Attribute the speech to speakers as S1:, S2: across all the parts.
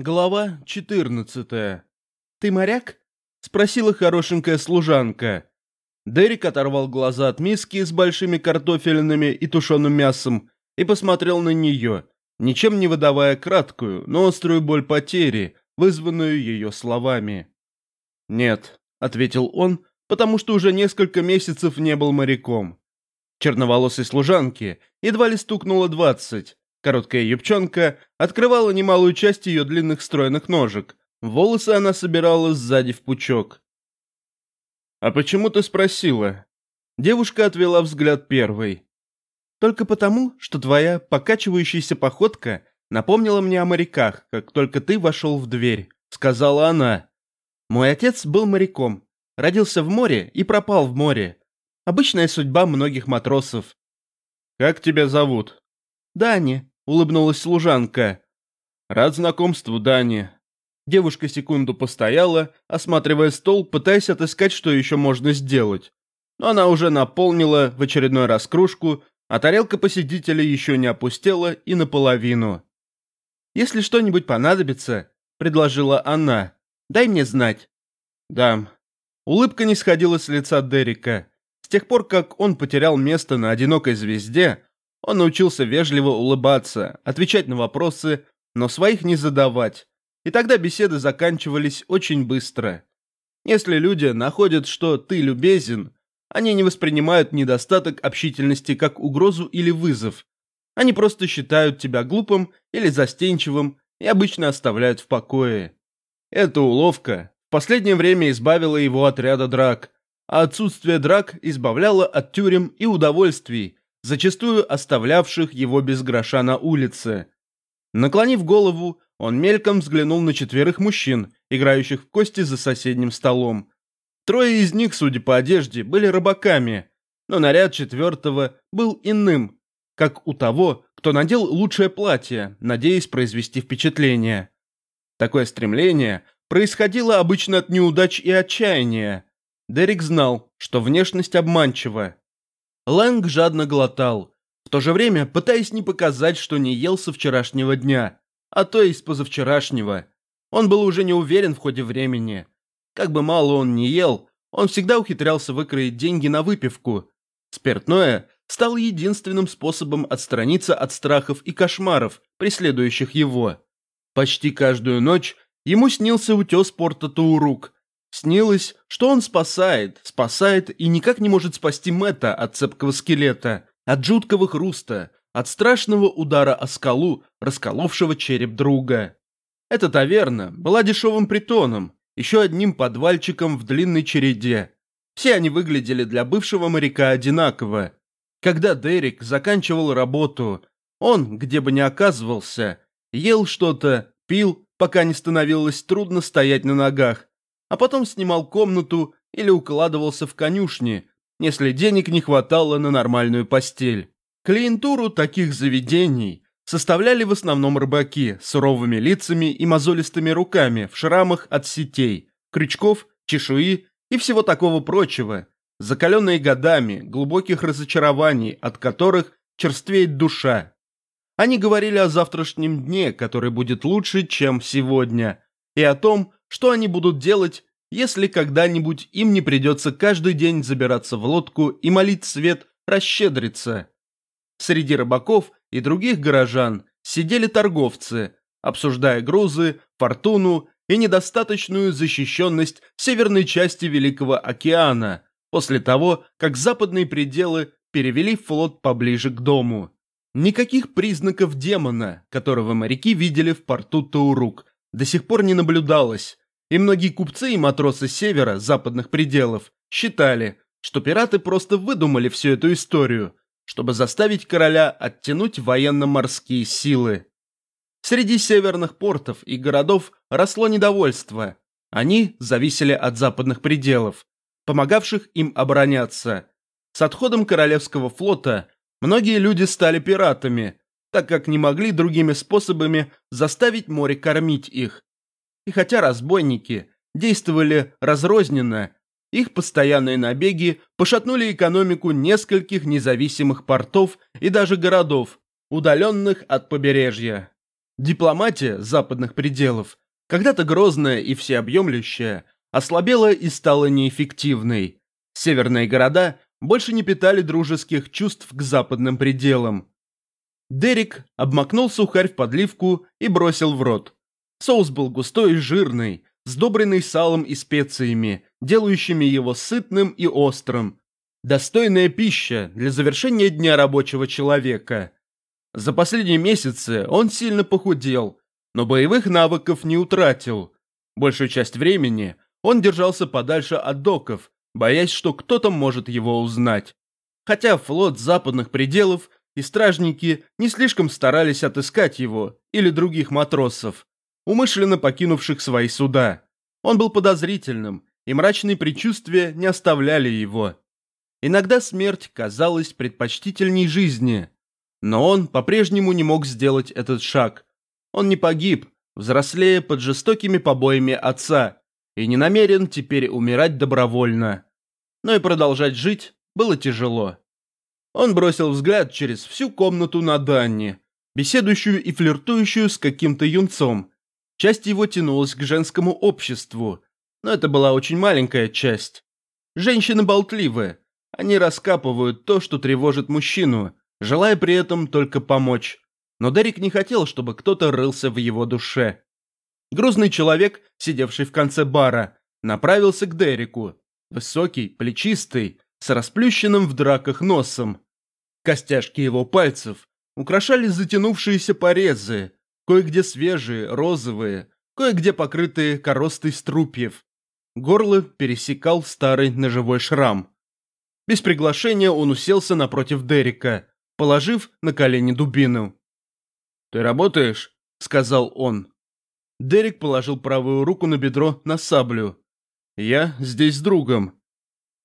S1: Глава 14. «Ты моряк?» — спросила хорошенькая служанка. Дерек оторвал глаза от миски с большими картофельными и тушеным мясом и посмотрел на нее, ничем не выдавая краткую, но острую боль потери, вызванную ее словами. «Нет», — ответил он, потому что уже несколько месяцев не был моряком. Черноволосой служанке едва ли стукнуло двадцать, Короткая юбчонка открывала немалую часть ее длинных стройных ножек. Волосы она собирала сзади в пучок. «А почему ты спросила?» Девушка отвела взгляд первой. «Только потому, что твоя покачивающаяся походка напомнила мне о моряках, как только ты вошел в дверь», — сказала она. «Мой отец был моряком, родился в море и пропал в море. Обычная судьба многих матросов».
S2: «Как тебя зовут?»
S1: «Дани», — улыбнулась служанка.
S2: «Рад знакомству, Дани».
S1: Девушка секунду постояла, осматривая стол, пытаясь отыскать, что еще можно сделать. Но она уже наполнила в очередной раз кружку, а тарелка посетителя еще не опустела и наполовину. «Если что-нибудь понадобится», — предложила она, — «дай мне знать».
S2: «Дам».
S1: Улыбка не сходила с лица Дерека. С тех пор, как он потерял место на одинокой звезде, он научился вежливо улыбаться, отвечать на вопросы, но своих не задавать. И тогда беседы заканчивались очень быстро. Если люди находят, что ты любезен, они не воспринимают недостаток общительности как угрозу или вызов. Они просто считают тебя глупым или застенчивым и обычно оставляют в покое. Эта уловка в последнее время избавила его от ряда драк, а отсутствие драк избавляло от тюрем и удовольствий, зачастую оставлявших его без гроша на улице. Наклонив голову, он мельком взглянул на четверых мужчин, играющих в кости за соседним столом. Трое из них, судя по одежде, были рыбаками, но наряд четвертого был иным, как у того, кто надел лучшее платье, надеясь произвести впечатление. Такое стремление происходило обычно от неудач и отчаяния. Дерек знал, что внешность обманчива, Лэнг жадно глотал, в то же время пытаясь не показать, что не ел со вчерашнего дня, а то и с позавчерашнего. Он был уже не уверен в ходе времени. Как бы мало он не ел, он всегда ухитрялся выкроить деньги на выпивку. Спиртное стало единственным способом отстраниться от страхов и кошмаров, преследующих его. Почти каждую ночь ему снился утес порта Таурук, Снилось, что он спасает, спасает и никак не может спасти Мэтта от цепкого скелета, от жуткого хруста, от страшного удара о скалу, расколовшего череп друга. Эта таверна была дешевым притоном, еще одним подвальчиком в длинной череде. Все они выглядели для бывшего моряка одинаково. Когда Дерек заканчивал работу, он, где бы ни оказывался, ел что-то, пил, пока не становилось трудно стоять на ногах, а потом снимал комнату или укладывался в конюшне, если денег не хватало на нормальную постель. Клиентуру таких заведений составляли в основном рыбаки с суровыми лицами и мозолистыми руками в шрамах от сетей, крючков, чешуи и всего такого прочего, закаленные годами глубоких разочарований, от которых черствеет душа. Они говорили о завтрашнем дне, который будет лучше, чем сегодня, и о том, что они будут делать, если когда-нибудь им не придется каждый день забираться в лодку и молить свет расщедриться? Среди рыбаков и других горожан сидели торговцы, обсуждая грузы, фортуну и недостаточную защищенность северной части Великого океана после того, как западные пределы перевели флот поближе к дому. Никаких признаков демона, которого моряки видели в порту Таурук, до сих пор не наблюдалось, и многие купцы и матросы севера, западных пределов, считали, что пираты просто выдумали всю эту историю, чтобы заставить короля оттянуть военно-морские силы. Среди северных портов и городов росло недовольство. Они зависели от западных пределов, помогавших им обороняться. С отходом Королевского флота многие люди стали пиратами, так как не могли другими способами заставить море кормить их. И хотя разбойники действовали разрозненно, их постоянные набеги пошатнули экономику нескольких независимых портов и даже городов, удаленных от побережья. Дипломатия западных пределов, когда-то грозная и всеобъемлющая, ослабела и стала неэффективной. Северные города больше не питали дружеских чувств к западным пределам. Дерек обмакнул сухарь в подливку и бросил в рот. Соус был густой и жирный, сдобренный салом и специями, делающими его сытным и острым. Достойная пища для завершения дня рабочего человека. За последние месяцы он сильно похудел, но боевых навыков не утратил. Большую часть времени он держался подальше от доков, боясь, что кто-то может его узнать. Хотя флот западных пределов и стражники не слишком старались отыскать его или других матросов, умышленно покинувших свои суда. Он был подозрительным, и мрачные предчувствия не оставляли его. Иногда смерть казалась предпочтительней жизни, но он по-прежнему не мог сделать этот шаг. Он не погиб, взрослея под жестокими побоями отца, и не намерен теперь умирать добровольно. Но и продолжать жить было тяжело. Он бросил взгляд через всю комнату на Данни, беседующую и флиртующую с каким-то юнцом. Часть его тянулась к женскому обществу, но это была очень маленькая часть. Женщины болтливы, они раскапывают то, что тревожит мужчину, желая при этом только помочь. Но Дерек не хотел, чтобы кто-то рылся в его душе. Грузный человек, сидевший в конце бара, направился к Дереку. Высокий, плечистый, с расплющенным в драках носом. Костяшки его пальцев украшали затянувшиеся порезы, кое-где свежие, розовые, кое-где покрытые коростой струпьев. Горло пересекал старый ножевой шрам. Без приглашения он уселся напротив Дерека, положив на колени дубину.
S2: «Ты работаешь?» – сказал он.
S1: Дерек положил правую руку на бедро на саблю. «Я здесь с другом».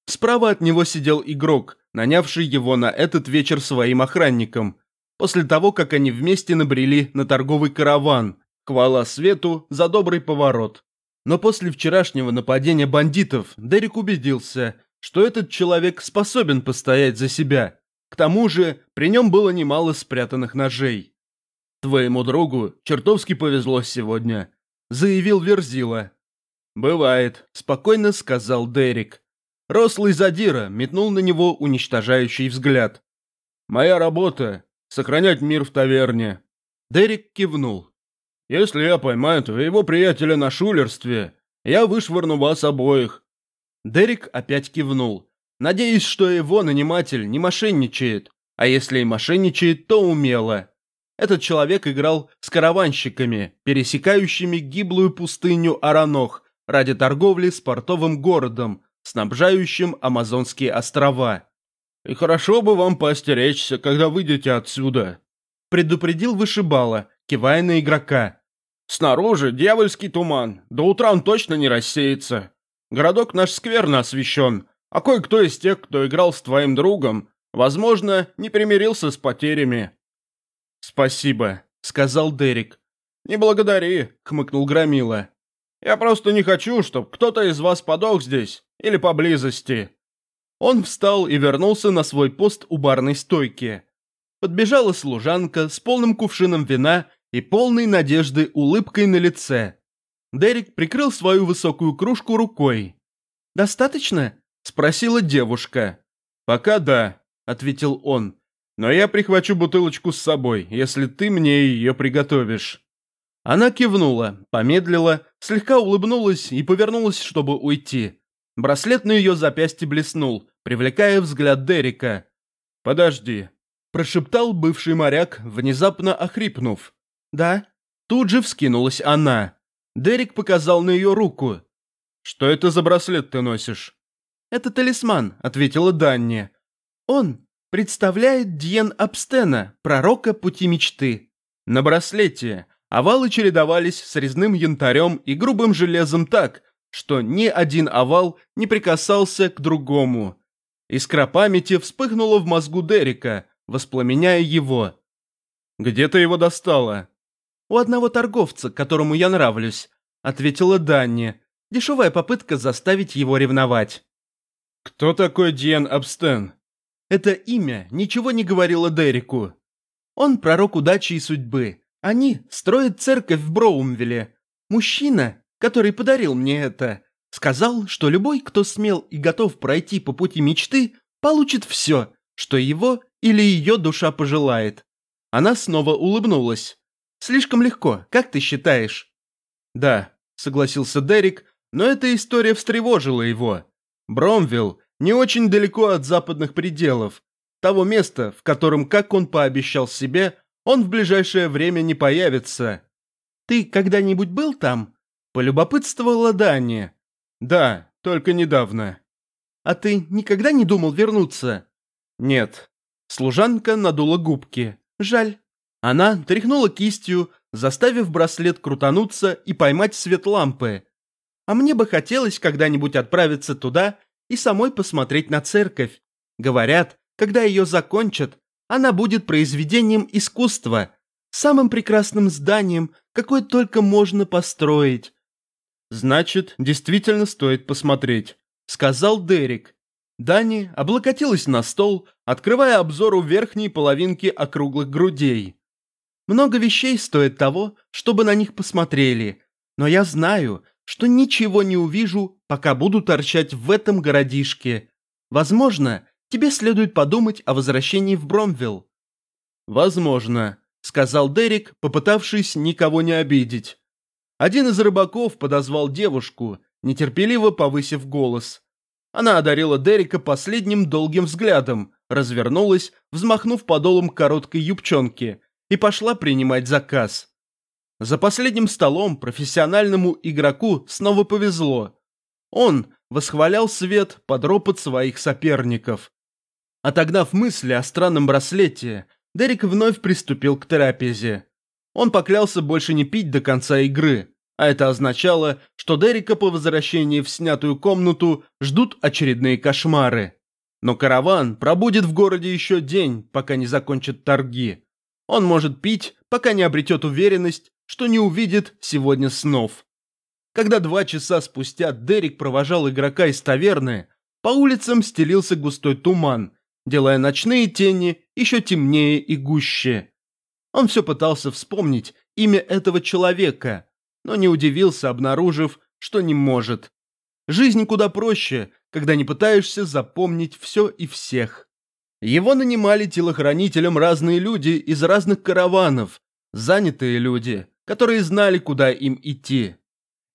S1: Справа от него сидел игрок, нанявший его на этот вечер своим охранником, после того, как они вместе набрели на торговый караван, хвала свету за добрый поворот. Но после вчерашнего нападения бандитов Дерек убедился, что этот человек способен постоять за себя. К тому же при нем было немало спрятанных ножей. «Твоему другу чертовски повезло сегодня», – заявил Верзила. «Бывает», – спокойно сказал Дерек. Рослый задира метнул на него уничтожающий взгляд. «Моя работа – сохранять мир в таверне». Дерек кивнул. «Если я поймаю твоего приятеля на шулерстве, я вышвырну вас обоих». Дерек опять кивнул. Надеюсь, что его наниматель не мошенничает, а если и мошенничает, то умело. Этот человек играл с караванщиками, пересекающими гиблую пустыню Аранох ради торговли с портовым городом, снабжающим Амазонские острова. «И хорошо бы вам поостеречься, когда выйдете отсюда», предупредил вышибала, кивая на игрока. «Снаружи дьявольский туман, до утра он точно не рассеется. Городок наш скверно освещен, а кое-кто из тех, кто играл с твоим другом, возможно, не примирился с потерями». «Спасибо», — сказал Дерек. «Не благодари», — хмыкнул Громила. «Я просто не хочу, чтобы кто-то из вас подох здесь или поблизости». Он встал и вернулся на свой пост у барной стойки. Подбежала служанка с полным кувшином вина и полной надежды улыбкой на лице. Дерек прикрыл свою высокую кружку рукой. «Достаточно?» – спросила девушка. «Пока да», – ответил он. «Но я прихвачу бутылочку с собой, если ты мне ее приготовишь». Она кивнула, помедлила, слегка улыбнулась и повернулась, чтобы уйти. Браслет на ее запястье блеснул, привлекая взгляд Дерека. «Подожди», – прошептал бывший моряк, внезапно охрипнув. «Да?» Тут же вскинулась она. Дерек показал на ее руку. «Что это за браслет ты носишь?» «Это талисман», — ответила Данни. «Он представляет Дьен Абстена, пророка пути мечты». На браслете овалы чередовались с резным янтарем и грубым железом так, что ни один овал не прикасался к другому. Искра памяти вспыхнула в мозгу Дерека, воспламеняя его. «Где ты его достала?» «У одного торговца, которому я нравлюсь», — ответила Данни. Дешевая попытка заставить его ревновать. «Кто такой Диан Абстен?» Это имя ничего не говорило Дереку. Он пророк удачи и судьбы, Они строят церковь в Броумвилле. Мужчина, который подарил мне это, сказал, что любой, кто смел и готов пройти по пути мечты, получит все, что его или ее душа пожелает. Она снова улыбнулась. Слишком легко, как ты считаешь? Да, согласился Дерек, но эта история встревожила его. Бромвилл не очень далеко от западных пределов, того места, в котором, как он пообещал себе, он в ближайшее время не появится. Ты когда-нибудь был там? Полюбопытствовала Дани. Да, только недавно. А ты никогда не думал вернуться? Нет. Служанка надула губки. Жаль. Она тряхнула кистью, заставив браслет крутануться и поймать свет лампы. А мне бы хотелось когда-нибудь отправиться туда и самой посмотреть на церковь. Говорят, когда ее закончат, она будет произведением искусства, самым прекрасным зданием, какое только можно построить. Значит, действительно стоит посмотреть, сказал Дерек. Дани облокотилась на стол, открывая обзору верхней половинки округлых грудей. Много вещей стоит того, чтобы на них посмотрели, но я знаю, что ничего не увижу, пока буду торчать в этом городишке. Возможно, тебе следует подумать о возвращении в Бромвилл». «Возможно», — сказал Дерек, попытавшись никого не обидеть. Один из рыбаков подозвал девушку, нетерпеливо повысив голос. Она одарила Дерека последним долгим взглядом, развернулась, взмахнув подолом короткой юбчонки, и пошла принимать заказ. За последним столом профессиональному игроку снова повезло. Он восхвалял свет под ропот своих соперников. Отогнав мысли о странном браслете, Дерек вновь приступил к трапезе. Он поклялся больше не пить до конца игры, а это означало, что Дерека по возвращении в снятую комнату ждут очередные кошмары. Но караван пробудет в городе еще день, пока не закончат торги. Он может пить, пока не обретет уверенность, что не увидит сегодня снов. Когда два часа спустя Дерек провожал игрока из таверны, по улицам стелился густой туман, делая ночные тени еще темнее и гуще. Он все пытался вспомнить имя этого человека, но не удивился, обнаружив, что не может. Жизнь куда проще, когда не пытаешься запомнить все и всех. Его нанимали телохранителем разные люди из разных караванов, занятые люди, которые знали, куда им идти.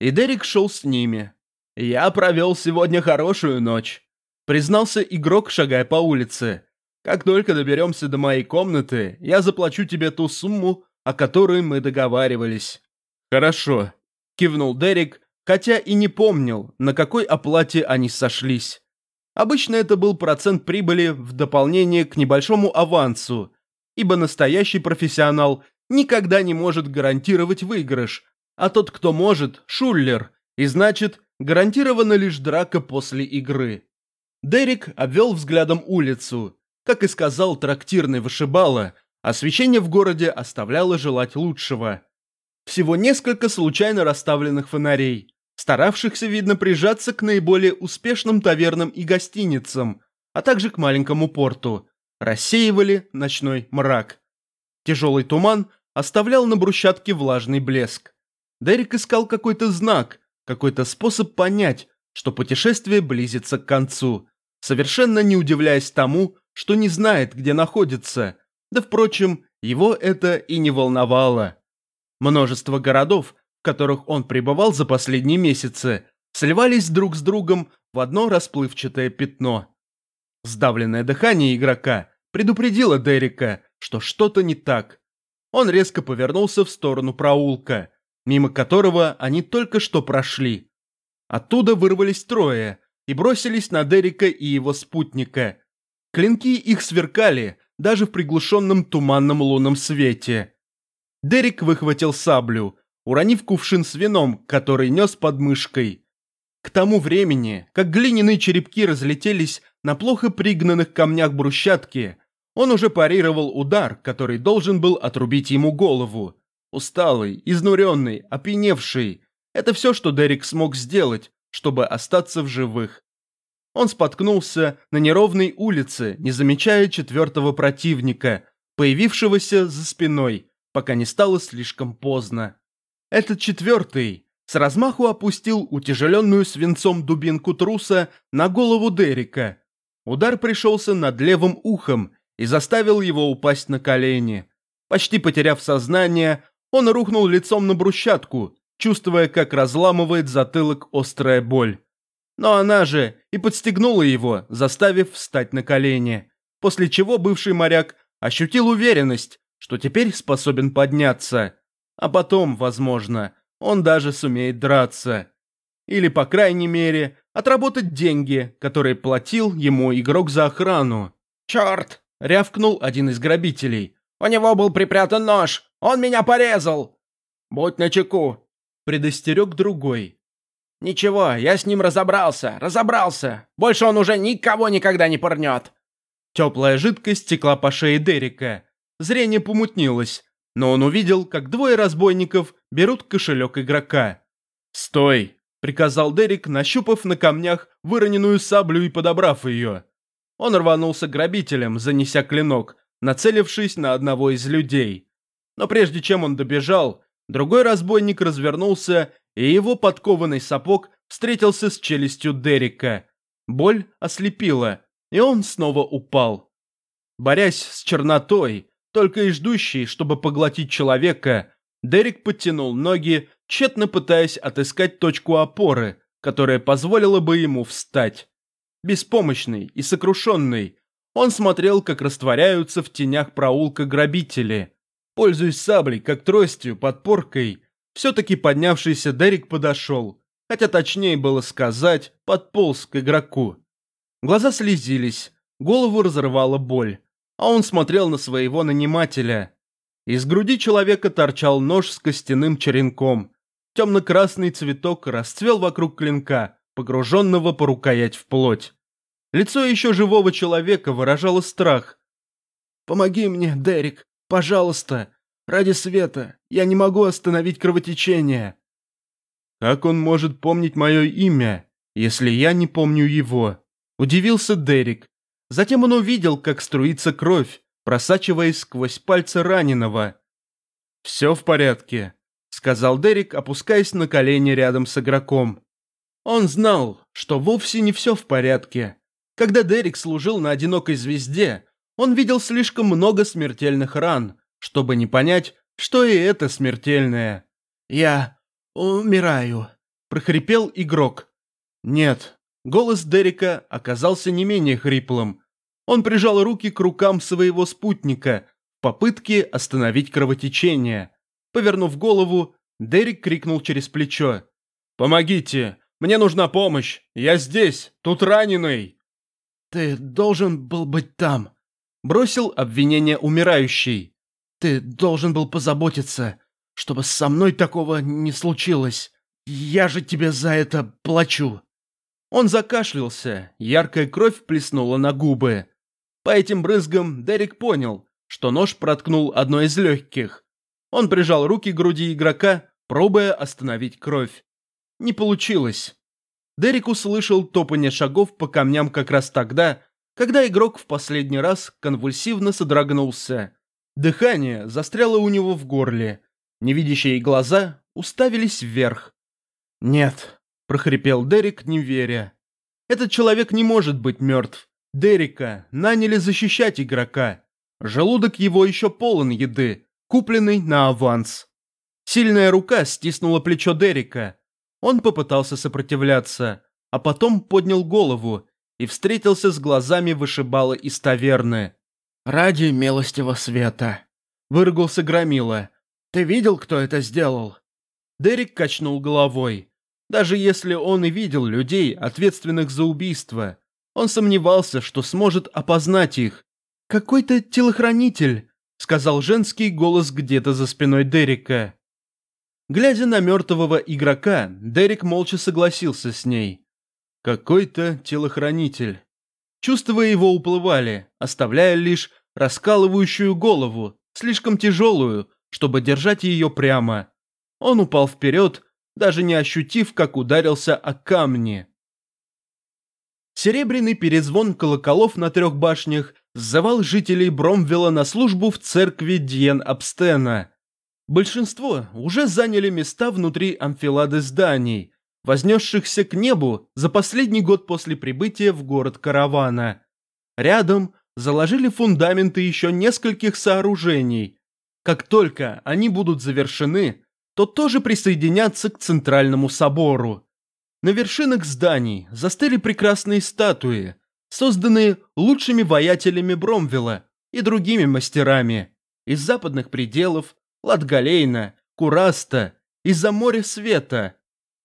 S1: И Дерек шел с ними. «Я провел сегодня хорошую ночь», — признался игрок, шагая по улице. «Как только доберемся до моей комнаты, я заплачу тебе ту сумму, о которой мы договаривались». «Хорошо», — кивнул Дерек, хотя и не помнил, на какой оплате они сошлись. Обычно это был процент прибыли в дополнение к небольшому авансу, ибо настоящий профессионал никогда не может гарантировать выигрыш, а тот, кто может, шуллер, и значит, гарантирована лишь драка после игры. Дерек обвел взглядом улицу. Как и сказал трактирный вышибала, освещение в городе оставляло желать лучшего. Всего несколько случайно расставленных фонарей, старавшихся, видно, прижаться к наиболее успешным тавернам и гостиницам, а также к маленькому порту, рассеивали ночной мрак. Тяжелый туман оставлял на брусчатке влажный блеск. Дерек искал какой-то знак, какой-то способ понять, что путешествие близится к концу, совершенно не удивляясь тому, что не знает, где находится, да, впрочем, его это и не волновало. Множество городов в которых он пребывал за последние месяцы, сливались друг с другом в одно расплывчатое пятно. Сдавленное дыхание игрока предупредило Дерека, что что-то не так. Он резко повернулся в сторону проулка, мимо которого они только что прошли. Оттуда вырвались трое и бросились на Дерека и его спутника. Клинки их сверкали даже в приглушенном туманном лунном свете. Дерек выхватил саблю, уронив кувшин с вином, который нес под мышкой. К тому времени, как глиняные черепки разлетелись на плохо пригнанных камнях брусчатки, он уже парировал удар, который должен был отрубить ему голову. Усталый, изнуренный, опьяневший. Это все, что Дерек смог сделать, чтобы остаться в живых. Он споткнулся на неровной улице, не замечая четвертого противника, появившегося за спиной, пока не стало слишком поздно. Этот четвертый с размаху опустил утяжеленную свинцом дубинку труса на голову Дерека. Удар пришелся над левым ухом и заставил его упасть на колени. Почти потеряв сознание, он рухнул лицом на брусчатку, чувствуя, как разламывает затылок острая боль. Но она же и подстегнула его, заставив встать на колени, после чего бывший моряк ощутил уверенность, что теперь способен подняться. А потом, возможно, он даже сумеет драться. Или, по крайней мере, отработать деньги, которые платил ему игрок за охрану.
S2: «Черт!»
S1: — рявкнул один из грабителей.
S2: «У него был припрятан нож! Он меня порезал!» «Будь начеку!» — предостерег другой. «Ничего, я с ним разобрался, разобрался! Больше он уже никого никогда не порнет!»
S1: Теплая жидкость стекла по шее Дерека. Зрение помутнилось, но он увидел, как двое разбойников берут кошелек игрока. «Стой!» – приказал Дерек, нащупав на камнях выроненную саблю и подобрав ее. Он рванулся к грабителям, занеся клинок, нацелившись на одного из людей. Но прежде чем он добежал, другой разбойник развернулся, и его подкованный сапог встретился с челюстью Дерека. Боль ослепила, и он снова упал. Борясь с чернотой, только и ждущей, чтобы поглотить человека, Дерек подтянул ноги, тщетно пытаясь отыскать точку опоры, которая позволила бы ему встать. Беспомощный и сокрушенный, он смотрел, как растворяются в тенях проулка грабители. Пользуясь саблей, как тростью, подпоркой, все-таки поднявшийся Дерек подошел, хотя точнее было сказать, подполз к игроку. Глаза слезились, голову разрывала боль, а он смотрел на своего нанимателя. Из груди человека торчал нож с костяным черенком. Темно-красный цветок расцвел вокруг клинка, погруженного по рукоять в плоть. Лицо еще живого человека выражало страх. «Помоги мне, Дерек, пожалуйста, ради света, я не могу остановить кровотечение». «Как он может помнить мое имя, если я не помню его?» Удивился Дерек. Затем он увидел, как струится кровь, просачиваясь сквозь пальцы раненого. «Все в порядке», — сказал Дерек, опускаясь на колени рядом с игроком. Он знал, что вовсе не все в порядке. Когда Дерек служил на одинокой звезде, он видел слишком много смертельных ран, чтобы не понять, что и это смертельное. «Я умираю», — прохрипел игрок. «Нет, Голос Дерека оказался не менее хриплым. Он прижал руки к рукам своего спутника в попытке остановить кровотечение. Повернув голову, Дерек крикнул через плечо. «Помогите! Мне нужна помощь! Я здесь! Тут раненый!» «Ты должен был быть там!» Бросил обвинение умирающий. «Ты должен был позаботиться, чтобы со мной такого не случилось. Я же тебе за это плачу!» Он закашлялся, яркая кровь плеснула на губы. По этим брызгам Дерек понял, что нож проткнул одно из легких. Он прижал руки к груди игрока, пробуя остановить кровь. Не получилось. Дерек услышал топание шагов по камням как раз тогда, когда игрок в последний раз конвульсивно содрогнулся. Дыхание застряло у него в горле. Невидящие глаза уставились вверх. «Нет, прохрипел Дерек, не веря. Этот человек не может быть мертв. Дерека наняли защищать игрока. Желудок его еще полон еды, купленный на аванс. Сильная рука стиснула плечо Дерека. Он попытался сопротивляться, а потом поднял голову и встретился с глазами вышибала из таверны. «Ради милостивого света!» – выругался Громила. «Ты видел, кто это сделал?» Дерек качнул головой. Даже если он и видел людей, ответственных за убийство, он сомневался, что сможет опознать их. «Какой-то телохранитель», — сказал женский голос где-то за спиной Дерека. Глядя на мертвого игрока, Дерек молча согласился с ней. «Какой-то телохранитель». Чувства его уплывали, оставляя лишь раскалывающую голову, слишком тяжелую, чтобы держать ее прямо. Он упал вперед, даже не ощутив, как ударился о камни. Серебряный перезвон колоколов на трех башнях сзывал жителей Бромвилла на службу в церкви Диен Абстена. Большинство уже заняли места внутри амфилады зданий, вознесшихся к небу за последний год после прибытия в город каравана. Рядом заложили фундаменты еще нескольких сооружений. Как только они будут завершены, то тоже присоединятся к центральному собору. На вершинах зданий застыли прекрасные статуи, созданные лучшими воятелями Бромвелла и другими мастерами из западных пределов, Латгалейна, Кураста, из-за моря света.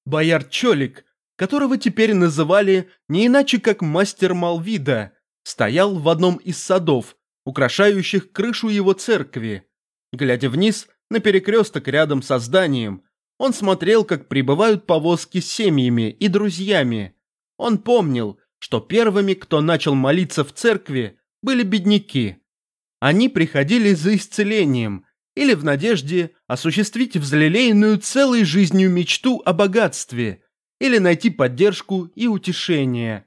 S1: Бояр Чолик, которого теперь называли не иначе как мастер Малвида, стоял в одном из садов, украшающих крышу его церкви. Глядя вниз на перекресток рядом со зданием, он смотрел, как прибывают повозки с семьями и друзьями. Он помнил, что первыми, кто начал молиться в церкви, были бедняки. Они приходили за исцелением или в надежде осуществить взлелеянную целой жизнью мечту о богатстве или найти поддержку и утешение.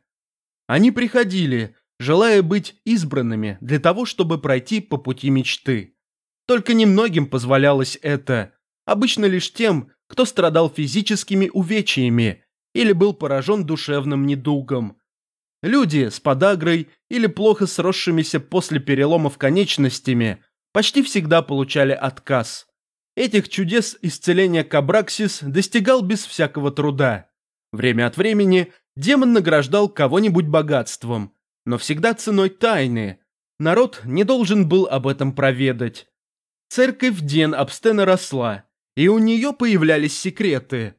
S1: Они приходили, желая быть избранными для того, чтобы пройти по пути мечты. Только немногим позволялось это, обычно лишь тем, кто страдал физическими увечьями или был поражен душевным недугом. Люди с подагрой или плохо сросшимися после переломов конечностями почти всегда получали отказ. Этих чудес исцеления Кабраксис достигал без всякого труда. Время от времени демон награждал кого-нибудь богатством, но всегда ценой тайны. Народ не должен был об этом проведать. Церковь Ден Абстена росла, и у нее появлялись секреты.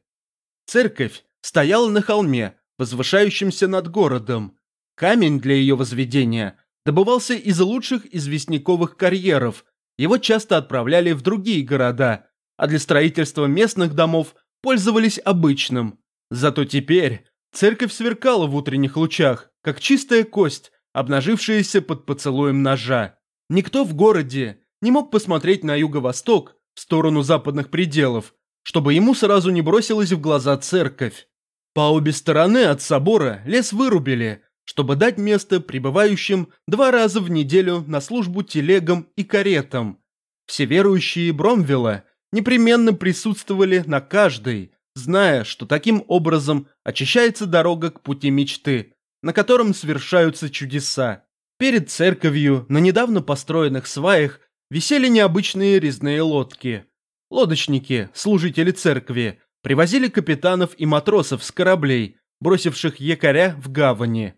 S1: Церковь стояла на холме, возвышающемся над городом. Камень для ее возведения добывался из лучших известняковых карьеров, его часто отправляли в другие города, а для строительства местных домов пользовались обычным. Зато теперь церковь сверкала в утренних лучах, как чистая кость, обнажившаяся под поцелуем ножа. Никто в городе не мог посмотреть на юго-восток, в сторону западных пределов, чтобы ему сразу не бросилась в глаза церковь. По обе стороны от собора лес вырубили, чтобы дать место прибывающим два раза в неделю на службу телегам и каретам. Все верующие Бромвилла непременно присутствовали на каждой, зная, что таким образом очищается дорога к пути мечты, на котором совершаются чудеса. Перед церковью на недавно построенных сваях висели необычные резные лодки. Лодочники, служители церкви, привозили капитанов и матросов с кораблей, бросивших якоря в гавани.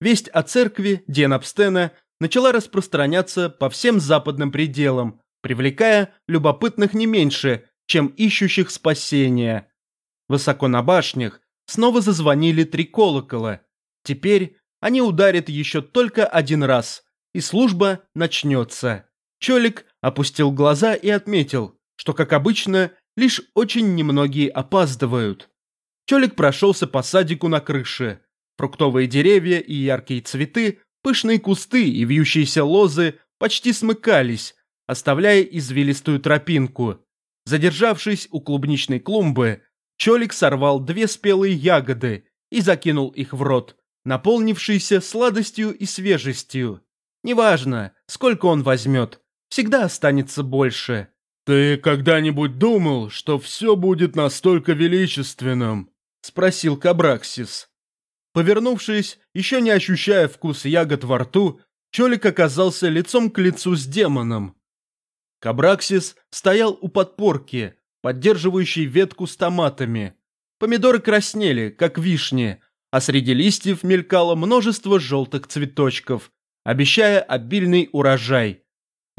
S1: Весть о церкви Денабстена начала распространяться по всем западным пределам, привлекая любопытных не меньше, чем ищущих спасения. Высоко на башнях снова зазвонили три колокола. Теперь они ударят еще только один раз, и служба начнется. Чолик опустил глаза и отметил, что, как обычно, лишь очень немногие опаздывают. Чолик прошелся по садику на крыше. Фруктовые деревья и яркие цветы, пышные кусты и вьющиеся лозы почти смыкались, оставляя извилистую тропинку. Задержавшись у клубничной клумбы, Чолик сорвал две спелые ягоды и закинул их в рот, наполнившийся сладостью и свежестью. Неважно, сколько он возьмет, всегда останется больше.
S3: «Ты когда-нибудь думал, что все будет настолько величественным?»
S1: – спросил Кабраксис. Повернувшись, еще не ощущая вкус ягод во рту, Чолик оказался лицом к лицу с демоном. Кабраксис стоял у подпорки, поддерживающей ветку с томатами. Помидоры краснели, как вишни, а среди листьев мелькало множество желтых цветочков, обещая обильный урожай.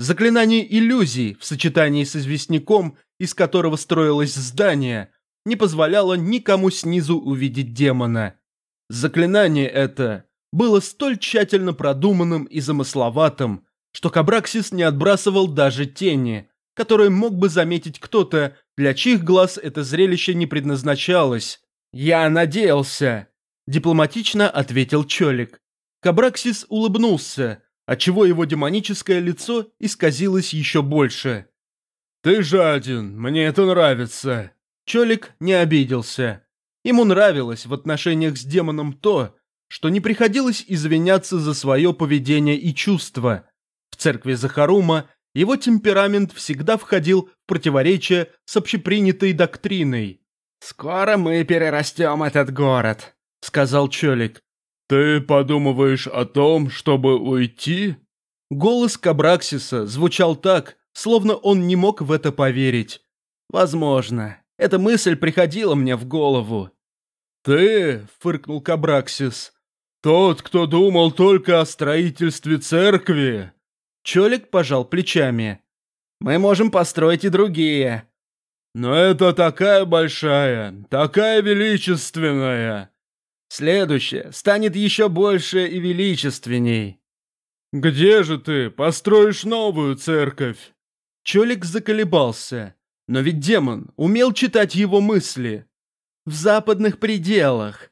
S1: Заклинание иллюзий в сочетании с известняком, из которого строилось здание, не позволяло никому снизу увидеть демона. Заклинание это было столь тщательно продуманным и замысловатым, что Кабраксис не отбрасывал даже тени, которые мог бы заметить кто-то, для чьих глаз это зрелище не предназначалось. «Я надеялся», – дипломатично ответил Чолик. Кабраксис улыбнулся, отчего его демоническое лицо исказилось еще больше.
S3: «Ты жаден, мне это нравится».
S1: Чолик не обиделся. Ему нравилось в отношениях с демоном то, что не приходилось извиняться за свое поведение и чувства. В церкви Захарума Его темперамент всегда входил в противоречие с общепринятой доктриной.
S2: «Скоро мы перерастем этот город», — сказал Чолик.
S3: «Ты подумываешь о том, чтобы уйти?»
S1: Голос Кабраксиса звучал так, словно он не мог в это поверить. «Возможно. Эта мысль приходила мне в голову».
S3: «Ты?» — фыркнул Кабраксис. «Тот, кто думал только о строительстве церкви?»
S1: Чолик пожал плечами.
S2: «Мы можем построить и другие».
S3: «Но это такая большая, такая величественная».
S2: «Следующее станет еще больше и величественней».
S3: «Где же ты построишь новую церковь?»
S1: Чолик заколебался. Но ведь демон умел читать его мысли. В западных пределах.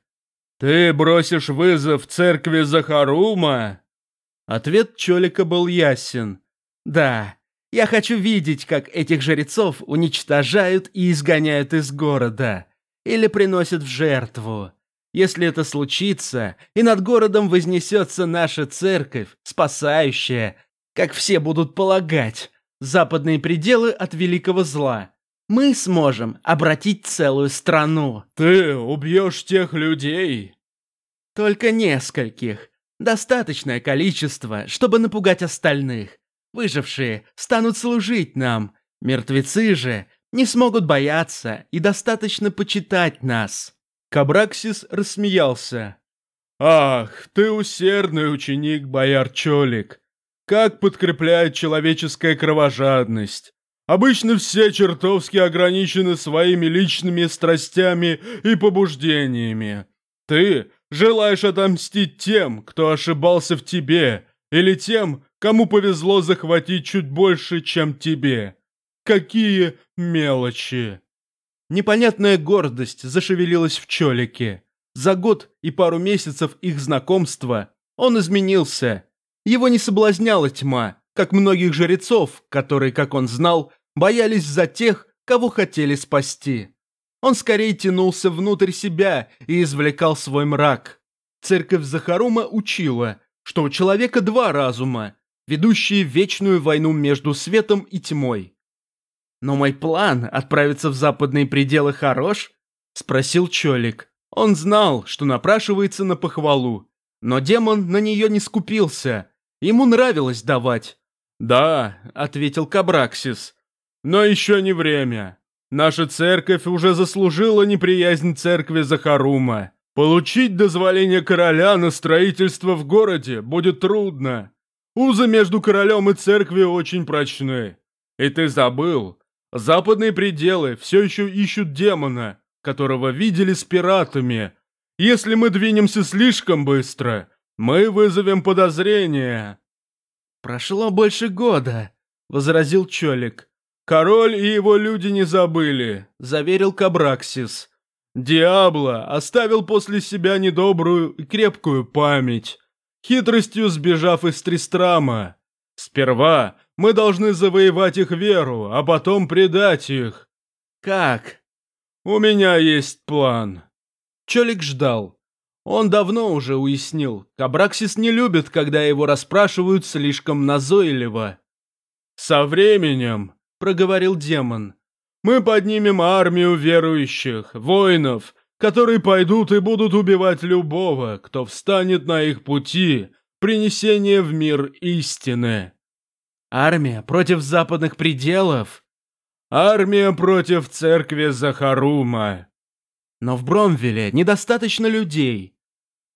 S3: «Ты бросишь вызов церкви Захарума?»
S1: Ответ Чолика был ясен.
S2: «Да, я хочу видеть, как этих жрецов уничтожают и изгоняют из города. Или приносят в жертву. Если это случится, и над городом вознесется наша церковь, спасающая, как все будут полагать, западные пределы от великого зла, мы сможем обратить целую страну.
S3: Ты убьешь тех людей?
S2: Только нескольких. Достаточное количество, чтобы напугать остальных. Выжившие станут служить нам. Мертвецы же не смогут бояться и достаточно почитать нас.
S1: Кабраксис рассмеялся.
S3: «Ах, ты усердный ученик, бояр Чолик! Как подкрепляет человеческая кровожадность! Обычно все чертовски ограничены своими личными страстями и побуждениями. Ты желаешь отомстить тем, кто ошибался в тебе, или тем, кому повезло захватить чуть больше, чем тебе. Какие мелочи!»
S1: Непонятная гордость зашевелилась в Чолике. За год и пару месяцев их знакомства он изменился. Его не соблазняла тьма, как многих жрецов, которые, как он знал, боялись за тех, кого хотели спасти. Он скорее тянулся внутрь себя и извлекал свой мрак. Церковь Захарума учила, что у человека два разума, ведущие вечную войну между светом и тьмой.
S2: «Но мой план отправиться в западные пределы хорош?» – спросил Чолик.
S1: Он знал, что напрашивается на похвалу, но демон на нее не скупился. Ему нравилось давать.
S3: «Да», – ответил Кабраксис, но еще не время. Наша церковь уже заслужила неприязнь церкви Захарума. Получить дозволение короля на строительство в городе будет трудно. Узы между королем и церковью очень прочны. И ты забыл, западные пределы все еще ищут демона, которого видели с пиратами. Если мы двинемся слишком быстро, мы вызовем подозрения.
S2: «Прошло больше года», — возразил Чолик.
S3: «Король и его люди не забыли», — заверил Кабраксис. «Диабло оставил после себя недобрую и крепкую память, хитростью сбежав из Тристрама. Сперва мы должны завоевать их веру, а потом предать их».
S2: «Как?»
S3: «У меня есть план».
S1: Чолик ждал. Он давно уже уяснил, Кабраксис не любит, когда его расспрашивают слишком назойливо.
S3: «Со временем», –
S1: проговорил демон.
S3: «Мы поднимем армию верующих, воинов, которые пойдут и будут убивать любого, кто встанет на их пути, принесение в мир истины».
S2: «Армия против западных пределов?»
S3: «Армия против церкви Захарума».
S2: «Но в Бромвеле недостаточно людей».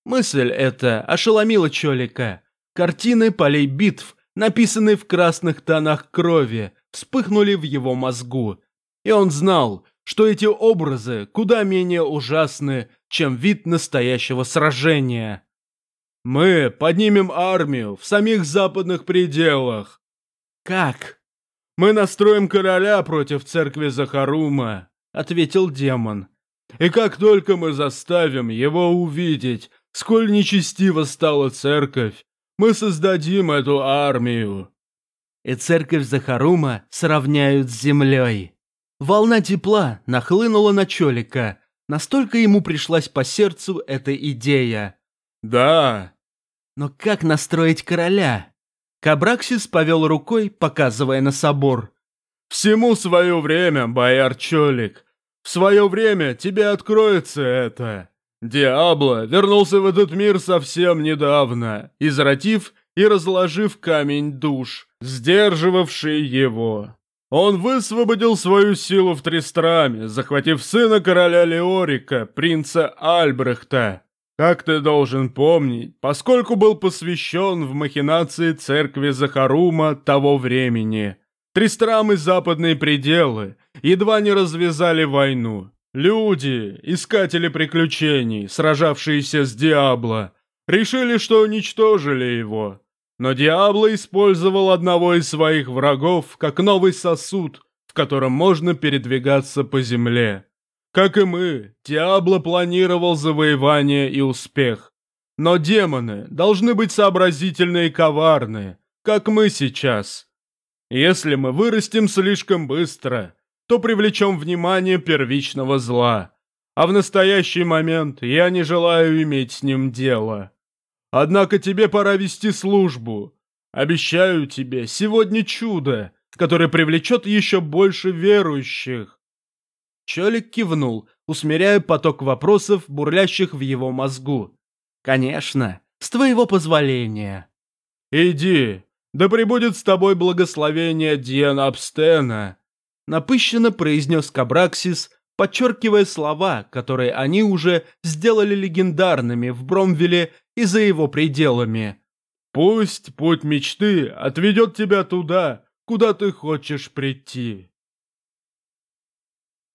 S1: Мысль эта ошеломила Чолика. Картины полей битв, написанные в красных тонах крови, вспыхнули в его мозгу. И он знал, что эти образы куда менее ужасны, чем вид настоящего сражения.
S3: «Мы поднимем армию в самих западных пределах».
S2: «Как?»
S3: «Мы настроим короля против церкви Захарума», — ответил демон. «И как только мы заставим его увидеть, сколь нечестиво стала церковь, мы создадим эту армию
S2: и церковь Захарума сравняют с землей.
S1: Волна тепла нахлынула на Чолика, настолько ему пришлась по сердцу эта идея.
S3: «Да».
S2: «Но как настроить короля?»
S1: Кабраксис повел рукой, показывая на собор.
S3: «Всему свое время, бояр Чолик. В свое время тебе откроется это. Диабло вернулся в этот мир совсем недавно, извратив и разложив камень душ, сдерживавший его. Он высвободил свою силу в Тристраме, захватив сына короля Леорика, принца Альбрехта. Как ты должен помнить, поскольку был посвящен в махинации церкви Захарума того времени. Тристрам и западные пределы едва не развязали войну. Люди, искатели приключений, сражавшиеся с Диабло, решили, что уничтожили его. Но Диабло использовал одного из своих врагов как новый сосуд, в котором можно передвигаться по земле. Как и мы, Диабло планировал завоевание и успех. Но демоны должны быть сообразительны и коварны, как мы сейчас. Если мы вырастем слишком быстро, то привлечем внимание первичного зла. А в настоящий момент я не желаю иметь с ним дело. Однако тебе пора вести службу. Обещаю тебе сегодня чудо, которое привлечет еще больше верующих.
S1: Чолик кивнул, усмиряя поток вопросов, бурлящих в его мозгу. «Конечно, с твоего позволения».
S3: «Иди, да пребудет с тобой благословение Диана Абстена»,
S1: напыщенно произнес Кабраксис, подчеркивая слова, которые они уже сделали легендарными в Бромвеле и за его пределами.
S3: «Пусть путь мечты отведет тебя туда, куда ты хочешь прийти».